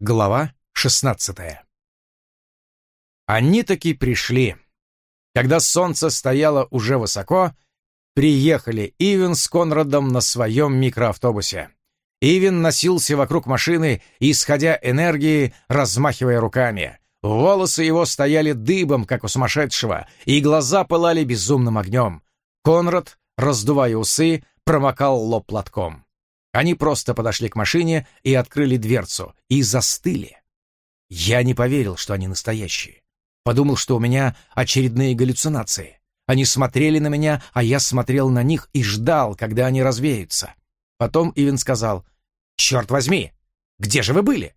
Глава 16 Они таки пришли. Когда солнце стояло уже высоко, приехали Ивен с Конрадом на своем микроавтобусе. Ивен носился вокруг машины, исходя энергии, размахивая руками. Волосы его стояли дыбом, как у сумасшедшего, и глаза пылали безумным огнем. Конрад, раздувая усы, промокал лоб платком. Они просто подошли к машине и открыли дверцу, и застыли. Я не поверил, что они настоящие. Подумал, что у меня очередные галлюцинации. Они смотрели на меня, а я смотрел на них и ждал, когда они развеются. Потом Ивен сказал, «Черт возьми, где же вы были?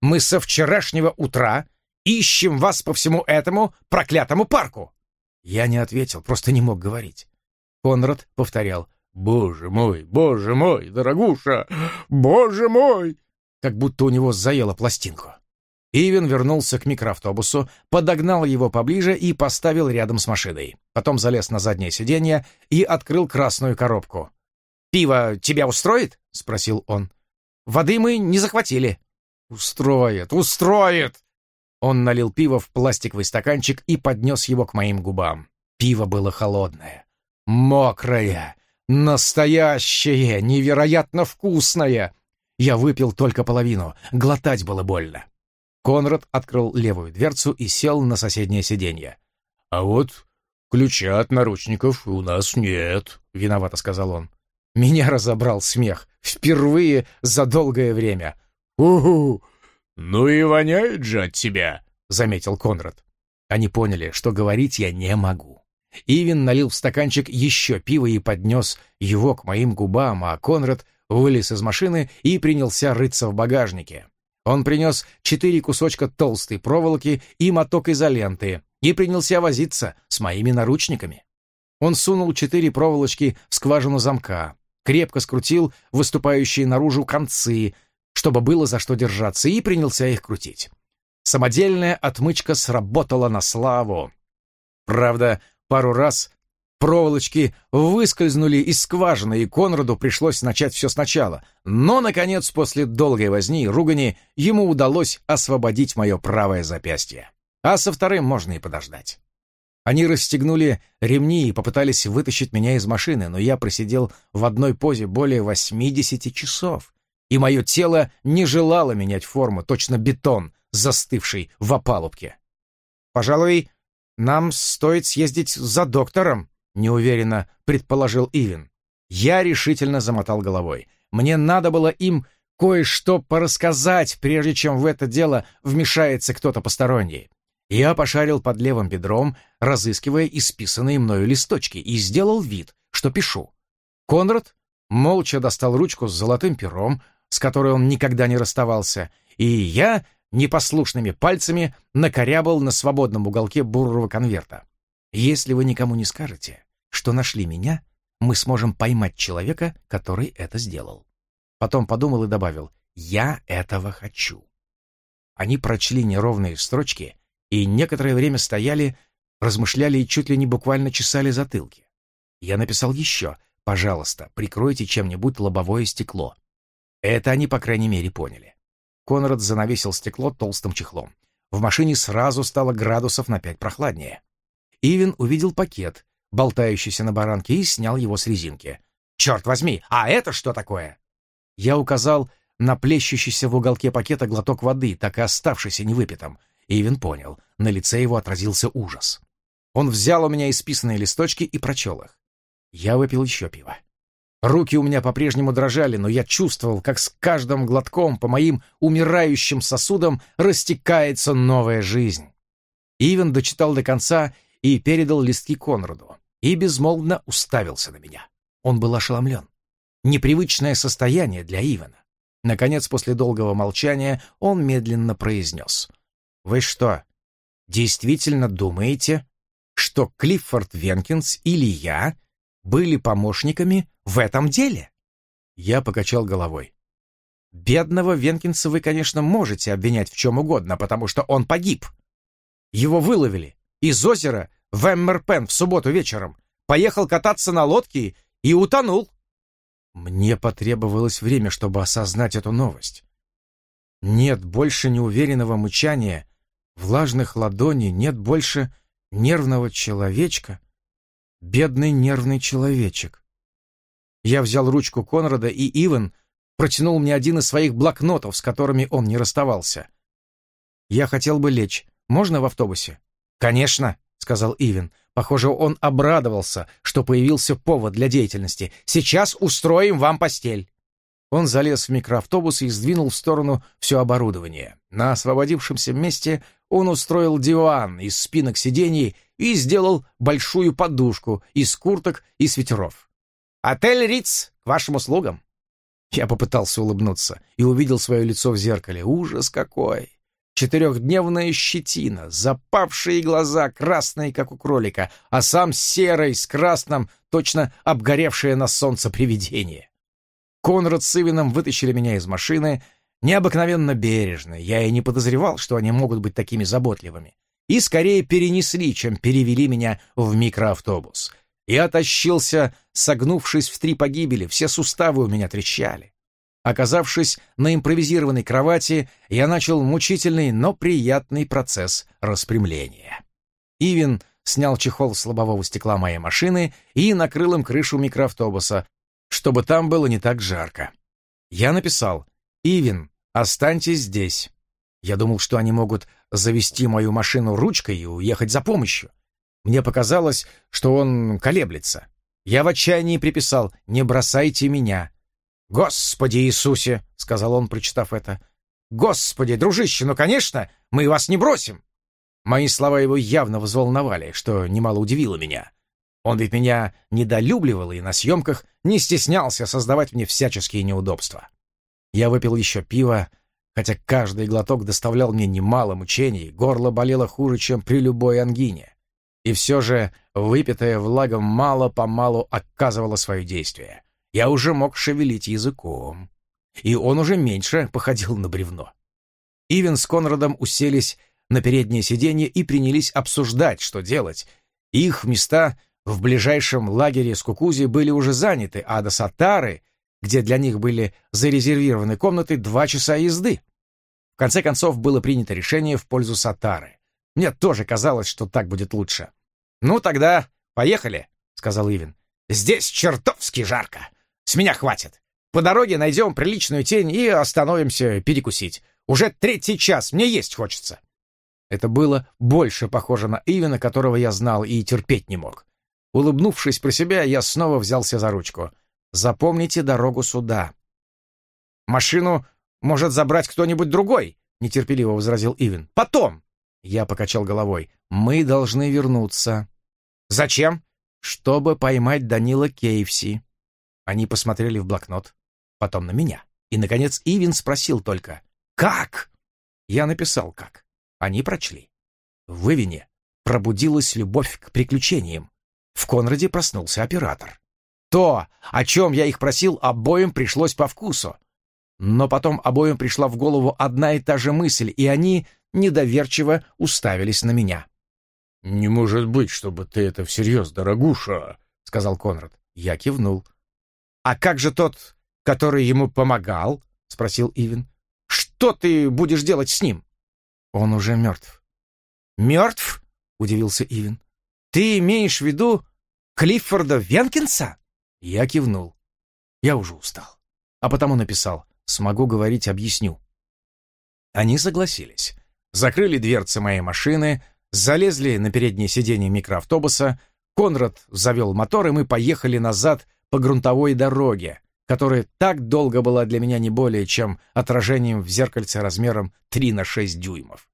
Мы со вчерашнего утра ищем вас по всему этому проклятому парку!» Я не ответил, просто не мог говорить. Конрад повторял, «Боже мой, боже мой, дорогуша, боже мой!» Как будто у него заело пластинку. Ивен вернулся к микроавтобусу, подогнал его поближе и поставил рядом с машиной. Потом залез на заднее сиденье и открыл красную коробку. «Пиво тебя устроит?» — спросил он. «Воды мы не захватили». «Устроит, устроит!» Он налил пиво в пластиковый стаканчик и поднес его к моим губам. Пиво было холодное, мокрое, Настоящее, невероятно вкусное! Я выпил только половину, глотать было больно. Конрад открыл левую дверцу и сел на соседнее сиденье. «А вот ключа от наручников у нас нет», — виновато сказал он. Меня разобрал смех. Впервые за долгое время. «Угу! Ну и воняет же от тебя», — заметил Конрад. Они поняли, что говорить я не могу. Ивин налил в стаканчик еще пива и поднес его к моим губам, а Конрад вылез из машины и принялся рыться в багажнике. Он принес четыре кусочка толстой проволоки и моток изоленты и принялся возиться с моими наручниками. Он сунул четыре проволочки в скважину замка, крепко скрутил выступающие наружу концы, чтобы было за что держаться, и принялся их крутить. Самодельная отмычка сработала на славу. Правда, Пару раз проволочки выскользнули из скважины, и Конраду пришлось начать все сначала. Но, наконец, после долгой возни и ругани, ему удалось освободить мое правое запястье. А со вторым можно и подождать. Они расстегнули ремни и попытались вытащить меня из машины, но я просидел в одной позе более 80 часов, и мое тело не желало менять форму, точно бетон, застывший в опалубке. Пожалуй, «Нам стоит съездить за доктором», — неуверенно предположил Ивин. Я решительно замотал головой. Мне надо было им кое-что порассказать, прежде чем в это дело вмешается кто-то посторонний. Я пошарил под левым бедром, разыскивая исписанные мною листочки, и сделал вид, что пишу. Конрад молча достал ручку с золотым пером, с которой он никогда не расставался, и я непослушными пальцами накорябал на свободном уголке бурого конверта. «Если вы никому не скажете, что нашли меня, мы сможем поймать человека, который это сделал». Потом подумал и добавил «Я этого хочу». Они прочли неровные строчки и некоторое время стояли, размышляли и чуть ли не буквально чесали затылки. Я написал еще «Пожалуйста, прикройте чем-нибудь лобовое стекло». Это они, по крайней мере, поняли. Конрад занавесил стекло толстым чехлом. В машине сразу стало градусов на пять прохладнее. Ивен увидел пакет, болтающийся на баранке, и снял его с резинки. «Черт возьми, а это что такое?» Я указал на плещущийся в уголке пакета глоток воды, так и оставшийся невыпитым. Ивен понял, на лице его отразился ужас. Он взял у меня исписанные листочки и прочел их. Я выпил еще пиво. Руки у меня по-прежнему дрожали, но я чувствовал, как с каждым глотком по моим умирающим сосудам растекается новая жизнь. Ивен дочитал до конца и передал листки Конраду, и безмолвно уставился на меня. Он был ошеломлен. Непривычное состояние для Ивена. Наконец, после долгого молчания, он медленно произнес. «Вы что, действительно думаете, что Клиффорд Венкинс или я были помощниками в этом деле? Я покачал головой. Бедного Венкинса вы, конечно, можете обвинять в чем угодно, потому что он погиб. Его выловили из озера в Эммерпен в субботу вечером, поехал кататься на лодке и утонул. Мне потребовалось время, чтобы осознать эту новость. Нет больше неуверенного мычания, влажных ладоней, нет больше нервного человечка. Бедный нервный человечек. Я взял ручку Конрада, и Иван протянул мне один из своих блокнотов, с которыми он не расставался. «Я хотел бы лечь. Можно в автобусе?» «Конечно», — сказал Ивен. Похоже, он обрадовался, что появился повод для деятельности. «Сейчас устроим вам постель». Он залез в микроавтобус и сдвинул в сторону все оборудование. На освободившемся месте он устроил диван из спинок сидений и сделал большую подушку из курток и свитеров. «Отель Риц к вашим услугам!» Я попытался улыбнуться и увидел свое лицо в зеркале. Ужас какой! Четырехдневная щетина, запавшие глаза, красные, как у кролика, а сам серый с красным, точно обгоревшее на солнце привидение. Конрад с Ивином вытащили меня из машины, необыкновенно бережно, я и не подозревал, что они могут быть такими заботливыми, и скорее перенесли, чем перевели меня в микроавтобус. Я тащился, согнувшись в три погибели, все суставы у меня трещали. Оказавшись на импровизированной кровати, я начал мучительный, но приятный процесс распрямления. Ивин снял чехол с лобового стекла моей машины и накрыл им крышу микроавтобуса, чтобы там было не так жарко. Я написал «Ивин, останьтесь здесь». Я думал, что они могут завести мою машину ручкой и уехать за помощью. Мне показалось, что он колеблется. Я в отчаянии приписал «Не бросайте меня». «Господи Иисусе!» — сказал он, прочитав это. «Господи, дружище, ну, конечно, мы вас не бросим!» Мои слова его явно взволновали, что немало удивило меня. Он ведь меня недолюбливал и на съемках не стеснялся создавать мне всяческие неудобства. Я выпил еще пиво, хотя каждый глоток доставлял мне немало мучений, горло болело хуже, чем при любой ангине. И все же выпитая влага мало-помалу оказывала свое действие я уже мог шевелить языком. И он уже меньше походил на бревно. Ивен с Конрадом уселись на переднее сиденье и принялись обсуждать, что делать. Их места в ближайшем лагере с Кукузи были уже заняты, а до Сатары, где для них были зарезервированы комнаты, два часа езды. В конце концов, было принято решение в пользу Сатары. Мне тоже казалось, что так будет лучше. «Ну, тогда поехали», — сказал Ивин. «Здесь чертовски жарко. С меня хватит. По дороге найдем приличную тень и остановимся перекусить. Уже третий час, мне есть хочется». Это было больше похоже на Ивена, которого я знал и терпеть не мог. Улыбнувшись про себя, я снова взялся за ручку. «Запомните дорогу сюда». «Машину может забрать кто-нибудь другой», — нетерпеливо возразил Ивен. «Потом!» Я покачал головой. «Мы должны вернуться». «Зачем?» «Чтобы поймать Данила Кейвси». Они посмотрели в блокнот, потом на меня. И, наконец, Ивин спросил только «Как?». Я написал «Как?». Они прочли. В Ивине пробудилась любовь к приключениям. В Конраде проснулся оператор. То, о чем я их просил, обоим пришлось по вкусу. Но потом обоим пришла в голову одна и та же мысль, и они недоверчиво уставились на меня. «Не может быть, чтобы ты это всерьез, дорогуша», — сказал Конрад. Я кивнул. «А как же тот, который ему помогал?» — спросил Ивен. «Что ты будешь делать с ним?» «Он уже мертв». «Мертв?» — удивился Ивен. «Ты имеешь в виду Клиффорда Венкинса?» Я кивнул. Я уже устал. А потому написал «Смогу говорить, объясню». Они согласились. Закрыли дверцы моей машины, залезли на переднее сиденье микроавтобуса, Конрад завел мотор, и мы поехали назад по грунтовой дороге, которая так долго была для меня не более чем отражением в зеркальце размером 3 на 6 дюймов.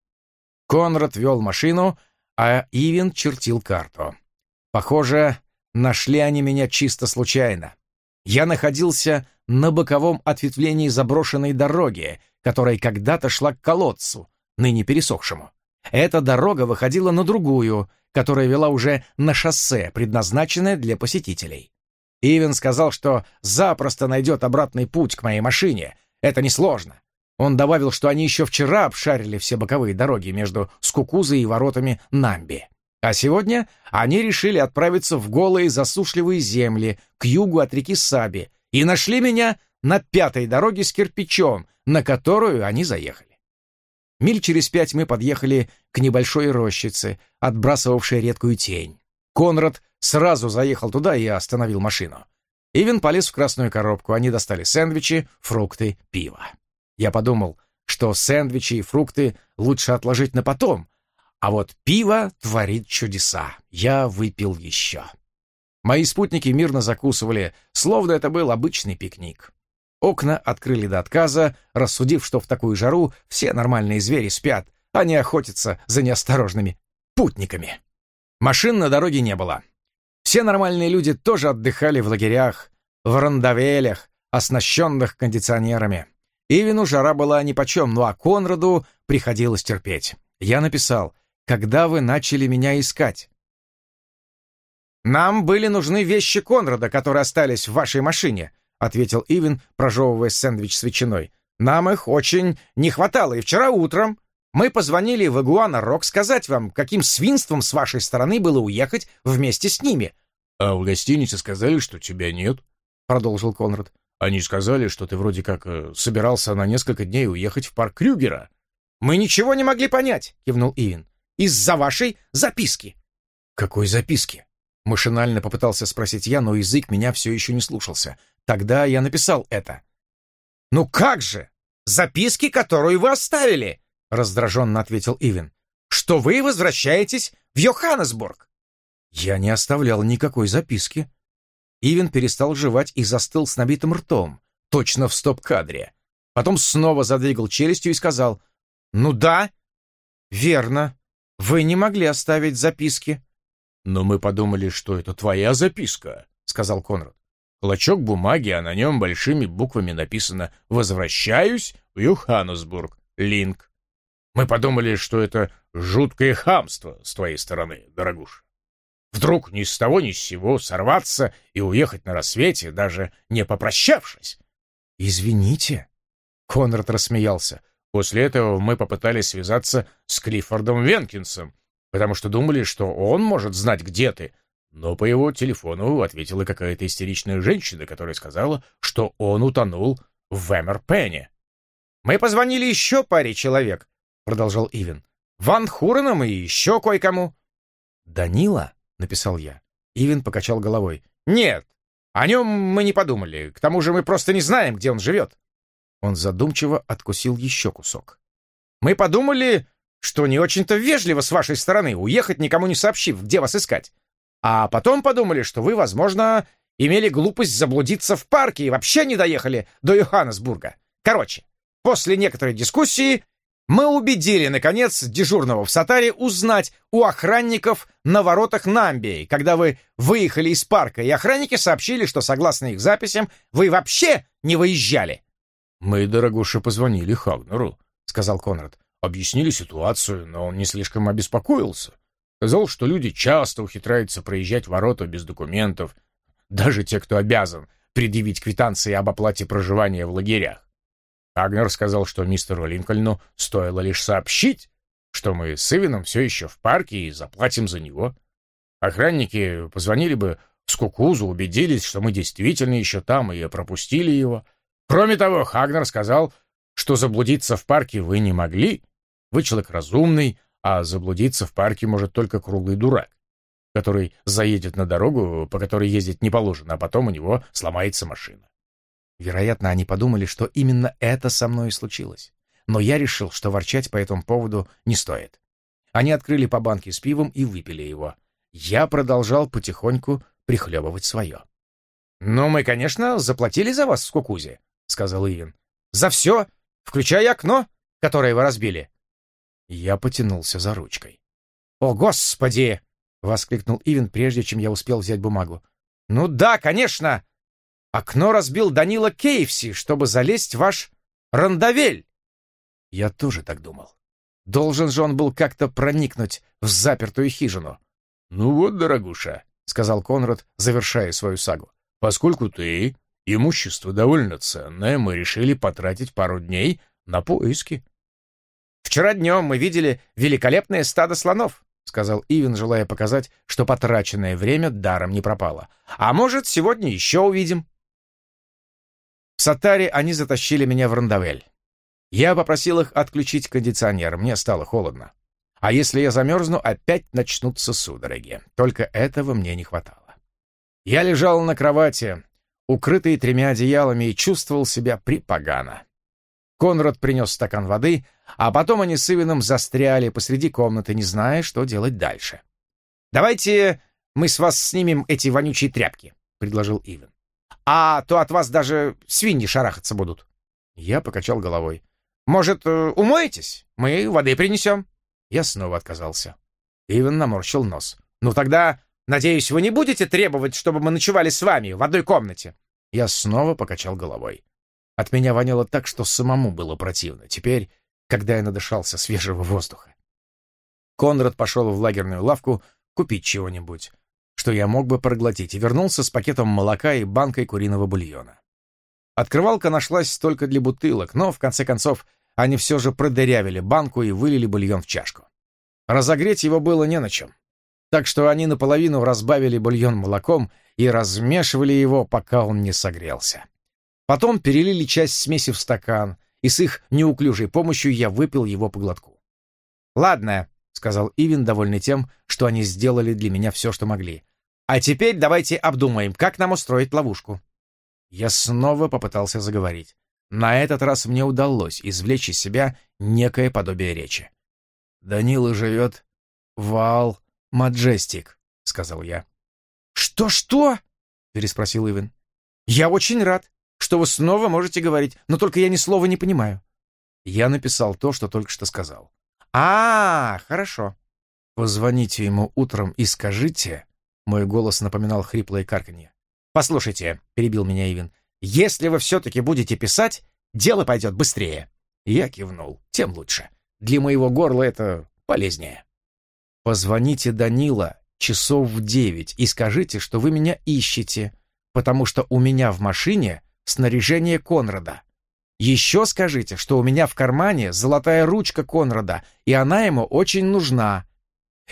Конрад вел машину, а Ивен чертил карту. Похоже, нашли они меня чисто случайно. Я находился на боковом ответвлении заброшенной дороги, которая когда-то шла к колодцу, ныне пересохшему. Эта дорога выходила на другую, которая вела уже на шоссе, предназначенное для посетителей. Ивен сказал, что запросто найдет обратный путь к моей машине. Это несложно. Он добавил, что они еще вчера обшарили все боковые дороги между Скукузой и воротами Намби. А сегодня они решили отправиться в голые засушливые земли к югу от реки Саби и нашли меня на пятой дороге с кирпичом, на которую они заехали. Миль через пять мы подъехали к небольшой рощице, отбрасывавшей редкую тень. Конрад сразу заехал туда и остановил машину. Ивен полез в красную коробку, они достали сэндвичи, фрукты, пиво. Я подумал, что сэндвичи и фрукты лучше отложить на потом, а вот пиво творит чудеса. Я выпил еще. Мои спутники мирно закусывали, словно это был обычный пикник. Окна открыли до отказа, рассудив, что в такую жару все нормальные звери спят, а не охотятся за неосторожными путниками. Машин на дороге не было. Все нормальные люди тоже отдыхали в лагерях, в рандавелях, оснащенных кондиционерами. Ивину жара была нипочем, ну а Конраду приходилось терпеть. Я написал, когда вы начали меня искать? «Нам были нужны вещи Конрада, которые остались в вашей машине», ответил Ивин, прожевывая сэндвич с ветчиной. «Нам их очень не хватало, и вчера утром мы позвонили в Игуана Рок сказать вам, каким свинством с вашей стороны было уехать вместе с ними». «А в гостинице сказали, что тебя нет», — продолжил Конрад. Они сказали, что ты вроде как э, собирался на несколько дней уехать в парк Крюгера. Мы ничего не могли понять, кивнул Ивин. Из-за вашей записки. Какой записки? Машинально попытался спросить я, но язык меня все еще не слушался. Тогда я написал это. «Ну как же? Записки, которую вы оставили!» раздраженно ответил Ивин. «Что вы возвращаетесь в Йоханнесбург!» «Я не оставлял никакой записки», Ивен перестал жевать и застыл с набитым ртом, точно в стоп-кадре. Потом снова задвигал челюстью и сказал, «Ну да, верно, вы не могли оставить записки». «Но мы подумали, что это твоя записка», — сказал Конрад. Клочок бумаги, а на нем большими буквами написано «Возвращаюсь в Йоханнесбург. Линк». Мы подумали, что это жуткое хамство с твоей стороны, дорогуша. Вдруг ни с того ни с сего сорваться и уехать на рассвете, даже не попрощавшись. «Извините», — Конрад рассмеялся. После этого мы попытались связаться с Клиффордом Венкинсом, потому что думали, что он может знать, где ты. Но по его телефону ответила какая-то истеричная женщина, которая сказала, что он утонул в Эмерпене. «Мы позвонили еще паре человек», — продолжал Ивен. «Ван Хуренам и еще кое-кому». «Данила?» — написал я. Ивен покачал головой. «Нет, о нем мы не подумали. К тому же мы просто не знаем, где он живет». Он задумчиво откусил еще кусок. «Мы подумали, что не очень-то вежливо с вашей стороны уехать, никому не сообщив, где вас искать. А потом подумали, что вы, возможно, имели глупость заблудиться в парке и вообще не доехали до Йоханнесбурга. Короче, после некоторой дискуссии мы убедили, наконец, дежурного в Сатаре узнать у охранников на воротах Намбии, когда вы выехали из парка, и охранники сообщили, что, согласно их записям, вы вообще не выезжали. «Мы, дорогуша, позвонили Хагнеру», — сказал Конрад. Объяснили ситуацию, но он не слишком обеспокоился. Сказал, что люди часто ухитряются проезжать ворота без документов, даже те, кто обязан предъявить квитанции об оплате проживания в лагерях. Агнер сказал, что мистеру Линкольну стоило лишь сообщить, что мы с Ивином все еще в парке и заплатим за него. Охранники позвонили бы в Скукузу, убедились, что мы действительно еще там и пропустили его. Кроме того, Хагнер сказал, что заблудиться в парке вы не могли. Вы человек разумный, а заблудиться в парке может только круглый дурак, который заедет на дорогу, по которой ездить не положено, а потом у него сломается машина. Вероятно, они подумали, что именно это со мной и случилось. Но я решил, что ворчать по этому поводу не стоит. Они открыли по банке с пивом и выпили его. Я продолжал потихоньку прихлебывать свое. «Ну, мы, конечно, заплатили за вас в Скукузе», — сказал Ивин. «За все, включая окно, которое вы разбили». Я потянулся за ручкой. «О, Господи!» — воскликнул Ивин, прежде чем я успел взять бумагу. «Ну да, конечно! Окно разбил Данила Кейвси, чтобы залезть в ваш рандавель. Я тоже так думал. Должен же он был как-то проникнуть в запертую хижину. «Ну вот, дорогуша», — сказал Конрад, завершая свою сагу, «поскольку ты имущество довольно ценное, мы решили потратить пару дней на поиски». «Вчера днем мы видели великолепное стадо слонов», — сказал Ивен, желая показать, что потраченное время даром не пропало. «А может, сегодня еще увидим». В Сатаре они затащили меня в Рандавель. Я попросил их отключить кондиционер, мне стало холодно. А если я замерзну, опять начнутся судороги. Только этого мне не хватало. Я лежал на кровати, укрытый тремя одеялами, и чувствовал себя припогано. Конрад принес стакан воды, а потом они с Ивином застряли посреди комнаты, не зная, что делать дальше. «Давайте мы с вас снимем эти вонючие тряпки», — предложил Ивин. «А то от вас даже свиньи шарахаться будут». Я покачал головой. «Может, э, умоетесь? Мы воды принесем». Я снова отказался. Ивен наморщил нос. «Ну тогда, надеюсь, вы не будете требовать, чтобы мы ночевали с вами в одной комнате?» Я снова покачал головой. От меня воняло так, что самому было противно. Теперь, когда я надышался свежего воздуха. Конрад пошел в лагерную лавку купить чего-нибудь, что я мог бы проглотить, и вернулся с пакетом молока и банкой куриного бульона. Открывалка нашлась только для бутылок, но, в конце концов, они все же продырявили банку и вылили бульон в чашку. Разогреть его было не на чем. Так что они наполовину разбавили бульон молоком и размешивали его, пока он не согрелся. Потом перелили часть смеси в стакан, и с их неуклюжей помощью я выпил его по глотку. «Ладно», — сказал Ивин, довольный тем, что они сделали для меня все, что могли. «А теперь давайте обдумаем, как нам устроить ловушку». Я снова попытался заговорить. На этот раз мне удалось извлечь из себя некое подобие речи. «Данила живет в Ал Маджестик», — сказал я. «Что-что?» — переспросил Ивен. «Я очень рад, что вы снова можете говорить, но только я ни слова не понимаю». Я написал то, что только что сказал. «А, хорошо». «Позвоните ему утром и скажите...» Мой голос напоминал хриплое карканье. «Послушайте», — перебил меня Ивен, если вы все-таки будете писать, дело пойдет быстрее». Я кивнул. Тем лучше. Для моего горла это полезнее. Позвоните Данила часов в девять и скажите, что вы меня ищете, потому что у меня в машине снаряжение Конрада. Еще скажите, что у меня в кармане золотая ручка Конрада, и она ему очень нужна.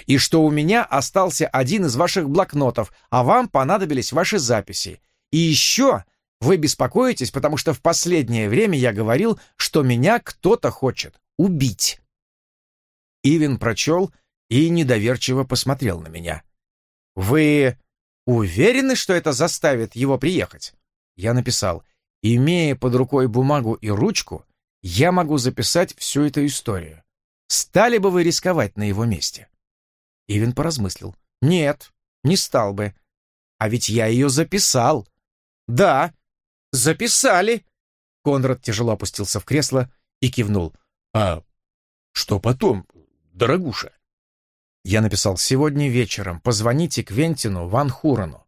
И что у меня остался один из ваших блокнотов, а вам понадобились ваши записи. И еще вы беспокоитесь, потому что в последнее время я говорил, что меня кто-то хочет убить». Ивен прочел и недоверчиво посмотрел на меня. «Вы уверены, что это заставит его приехать?» Я написал, «Имея под рукой бумагу и ручку, я могу записать всю эту историю. Стали бы вы рисковать на его месте?» Ивен поразмыслил. «Нет, не стал бы. А ведь я ее записал. Да, «Записали!» Конрад тяжело опустился в кресло и кивнул. «А что потом, дорогуша?» Я написал «Сегодня вечером позвоните Квентину Ван Хурану.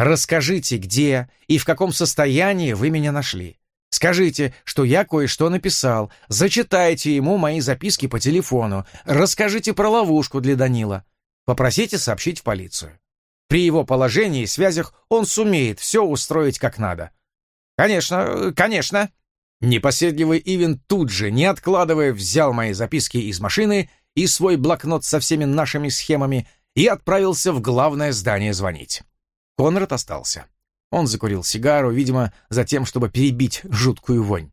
Расскажите, где и в каком состоянии вы меня нашли. Скажите, что я кое-что написал. Зачитайте ему мои записки по телефону. Расскажите про ловушку для Данила. Попросите сообщить в полицию. При его положении и связях он сумеет все устроить как надо. «Конечно, конечно!» Непоседливый Ивен тут же, не откладывая, взял мои записки из машины и свой блокнот со всеми нашими схемами и отправился в главное здание звонить. Конрад остался. Он закурил сигару, видимо, за тем, чтобы перебить жуткую вонь.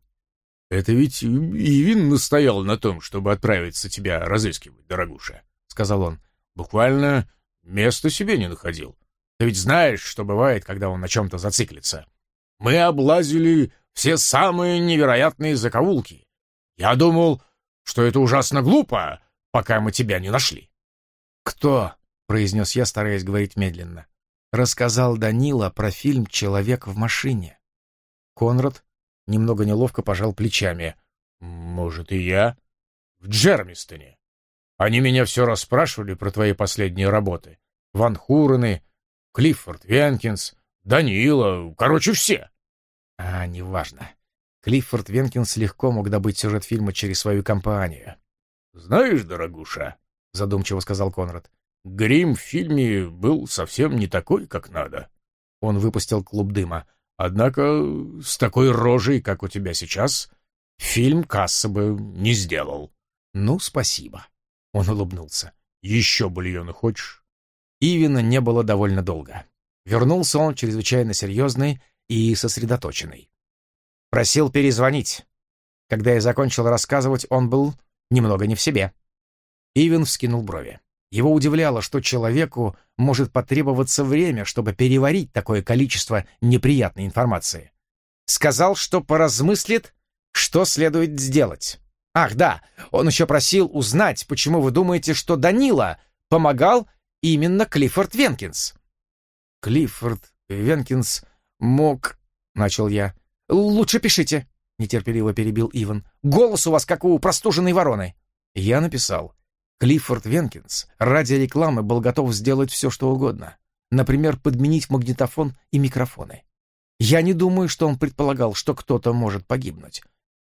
«Это ведь Ивин настоял на том, чтобы отправиться тебя разыскивать, дорогуша», — сказал он. «Буквально места себе не находил. Ты ведь знаешь, что бывает, когда он на чем-то зациклится. Мы облазили все самые невероятные закоулки. Я думал, что это ужасно глупо, пока мы тебя не нашли. «Кто?» — произнес я, стараясь говорить медленно. Рассказал Данила про фильм «Человек в машине». Конрад немного неловко пожал плечами. «Может, и я?» «В Джермистоне. Они меня все расспрашивали про твои последние работы. Ван Хурены, Клиффорд Венкинс, Данила, короче, все. А, неважно. Клиффорд Венкинс легко мог добыть сюжет фильма через свою компанию. «Знаешь, дорогуша», — задумчиво сказал Конрад, — «грим в фильме был совсем не такой, как надо». Он выпустил клуб дыма. «Однако с такой рожей, как у тебя сейчас, фильм касса бы не сделал». «Ну, спасибо». Он улыбнулся. «Еще бульона хочешь?» Ивина не было довольно долго. Вернулся он чрезвычайно серьезный и сосредоточенный. Просил перезвонить. Когда я закончил рассказывать, он был немного не в себе. Ивен вскинул брови. Его удивляло, что человеку может потребоваться время, чтобы переварить такое количество неприятной информации. Сказал, что поразмыслит, что следует сделать. Ах, да, он еще просил узнать, почему вы думаете, что Данила помогал именно Клиффорд Венкинс. Клиффорд Венкинс мог... — начал я. «Лучше пишите», — нетерпеливо перебил Иван. «Голос у вас, как у простуженной вороны». Я написал. Клиффорд Венкинс ради рекламы был готов сделать все, что угодно. Например, подменить магнитофон и микрофоны. Я не думаю, что он предполагал, что кто-то может погибнуть.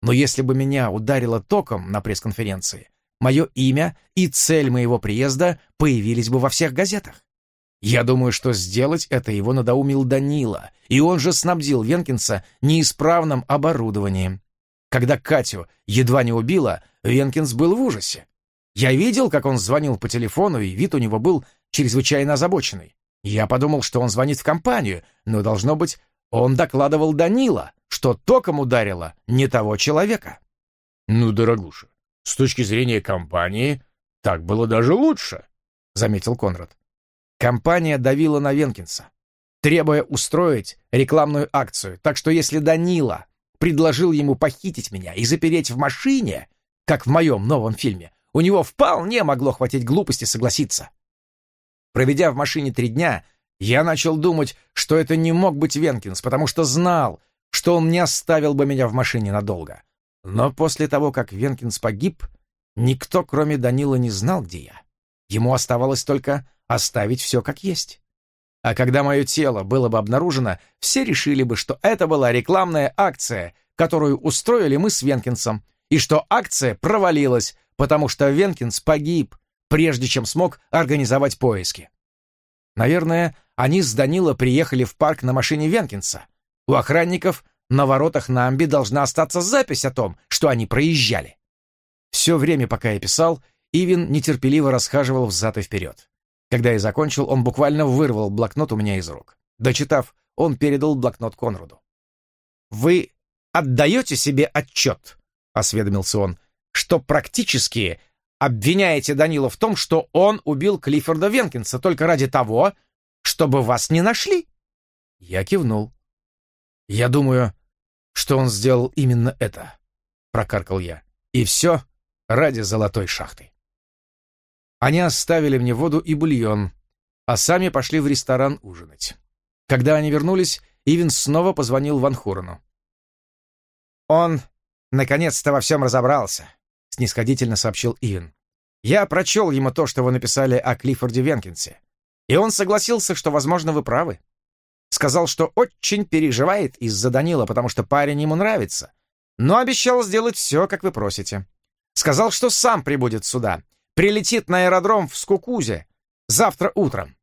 Но если бы меня ударило током на пресс-конференции, мое имя и цель моего приезда появились бы во всех газетах. Я думаю, что сделать это его надоумил Данила, и он же снабдил Венкинса неисправным оборудованием. Когда Катю едва не убила, Венкинс был в ужасе. Я видел, как он звонил по телефону, и вид у него был чрезвычайно озабоченный. Я подумал, что он звонит в компанию, но, должно быть, он докладывал Данила, что током ударило не того человека. «Ну, дорогуша, с точки зрения компании, так было даже лучше», — заметил Конрад. Компания давила на Венкинса, требуя устроить рекламную акцию, так что если Данила предложил ему похитить меня и запереть в машине, как в моем новом фильме, у него вполне могло хватить глупости согласиться. Проведя в машине три дня, я начал думать, что это не мог быть Венкинс, потому что знал, что он не оставил бы меня в машине надолго. Но после того, как Венкинс погиб, никто, кроме Данила, не знал, где я. Ему оставалось только оставить все как есть. А когда мое тело было бы обнаружено, все решили бы, что это была рекламная акция, которую устроили мы с Венкинсом, и что акция провалилась, потому что Венкинс погиб, прежде чем смог организовать поиски. Наверное, они с Данила приехали в парк на машине Венкинса. У охранников на воротах Намби должна остаться запись о том, что они проезжали. Все время, пока я писал, Ивин нетерпеливо расхаживал взад и вперед. Когда я закончил, он буквально вырвал блокнот у меня из рук. Дочитав, он передал блокнот Конраду. «Вы отдаете себе отчет?» — осведомился он что практически обвиняете Данила в том, что он убил Клиффорда Венкинса только ради того, чтобы вас не нашли?» Я кивнул. «Я думаю, что он сделал именно это», — прокаркал я. «И все ради золотой шахты». Они оставили мне воду и бульон, а сами пошли в ресторан ужинать. Когда они вернулись, Ивен снова позвонил Ван Хурену. «Он наконец-то во всем разобрался снисходительно сообщил Иэн. «Я прочел ему то, что вы написали о Клиффорде Венкинсе, и он согласился, что, возможно, вы правы. Сказал, что очень переживает из-за Данила, потому что парень ему нравится, но обещал сделать все, как вы просите. Сказал, что сам прибудет сюда, прилетит на аэродром в Скукузе завтра утром.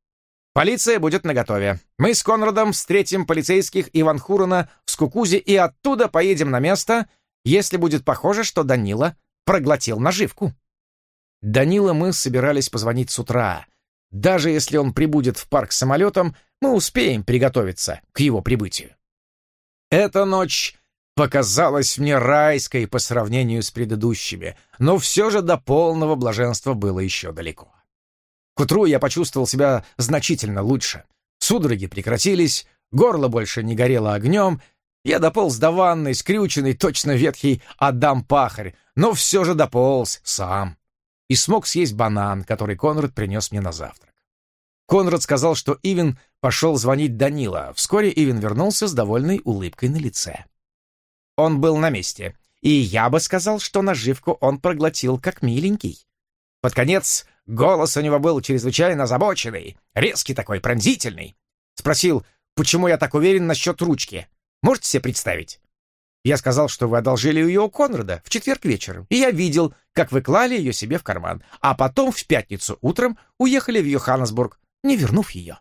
Полиция будет наготове. Мы с Конрадом встретим полицейских Иван Хурона в Скукузе и оттуда поедем на место, если будет похоже, что Данила проглотил наживку. Данила мы собирались позвонить с утра. Даже если он прибудет в парк самолетом, мы успеем приготовиться к его прибытию. Эта ночь показалась мне райской по сравнению с предыдущими, но все же до полного блаженства было еще далеко. К утру я почувствовал себя значительно лучше. Судороги прекратились, горло больше не горело огнем, я дополз до ванной, скрюченный, точно ветхий Адам-пахарь, но все же дополз сам. И смог съесть банан, который Конрад принес мне на завтрак. Конрад сказал, что Ивен пошел звонить Данила. Вскоре Ивен вернулся с довольной улыбкой на лице. Он был на месте, и я бы сказал, что наживку он проглотил как миленький. Под конец голос у него был чрезвычайно озабоченный, резкий такой, пронзительный. Спросил, почему я так уверен насчет ручки. Можете себе представить? Я сказал, что вы одолжили ее у Конрада в четверг вечером, и я видел, как вы клали ее себе в карман, а потом в пятницу утром уехали в Йоханнесбург, не вернув ее.